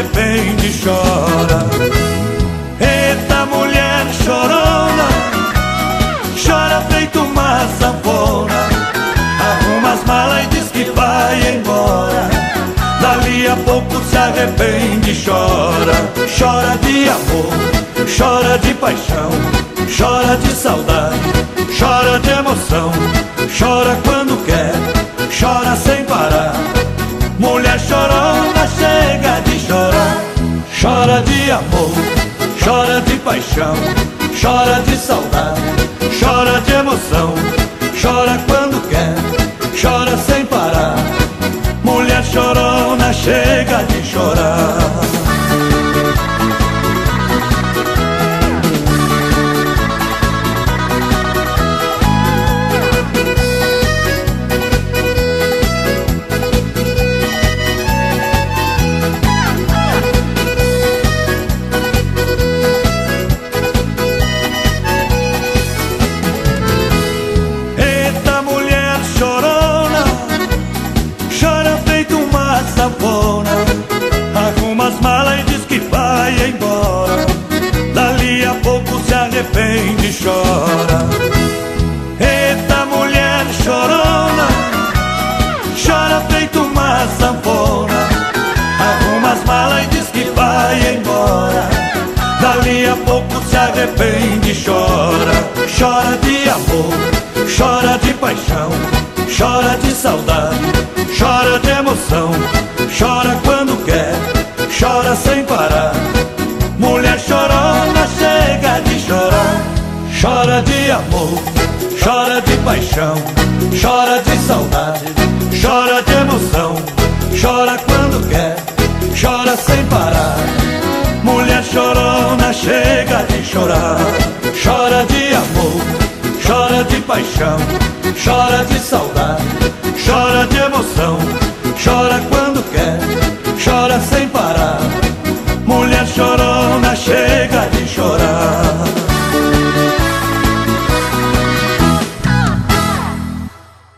arrepende e chora. Eita mulher chorona, chora feito uma sanfona. Arruma as malas e diz que vai embora. Dali a pouco se arrepende e chora. Chora de amor, chora de paixão, chora de saudade, chora de emoção, chora com de amor, chora de paixão, chora de saudade, chora de emoção. Chora quando quer, chora sem parar. Mulher chorona chega de chorar. Sanfona. Arruma as malas e diz que vai embora. Dali a pouco se arrepende e chora. Eita mulher chorona, chora feito uma sanfona. Arruma as malas e diz que vai embora. Dali a pouco se arrepende e chora. Chora de amor, chora de paixão, chora de saudade, emoção. Chora quando quer, chora sem parar. Mulher chorona chega de chorar. Chora de amor, chora de paixão, chora de saudade, chora de emoção. Chora quando quer, chora sem parar. Mulher chorona chega de chorar. Chora de amor, chora de paixão, chora de saudade, chora de emoção. Chora quando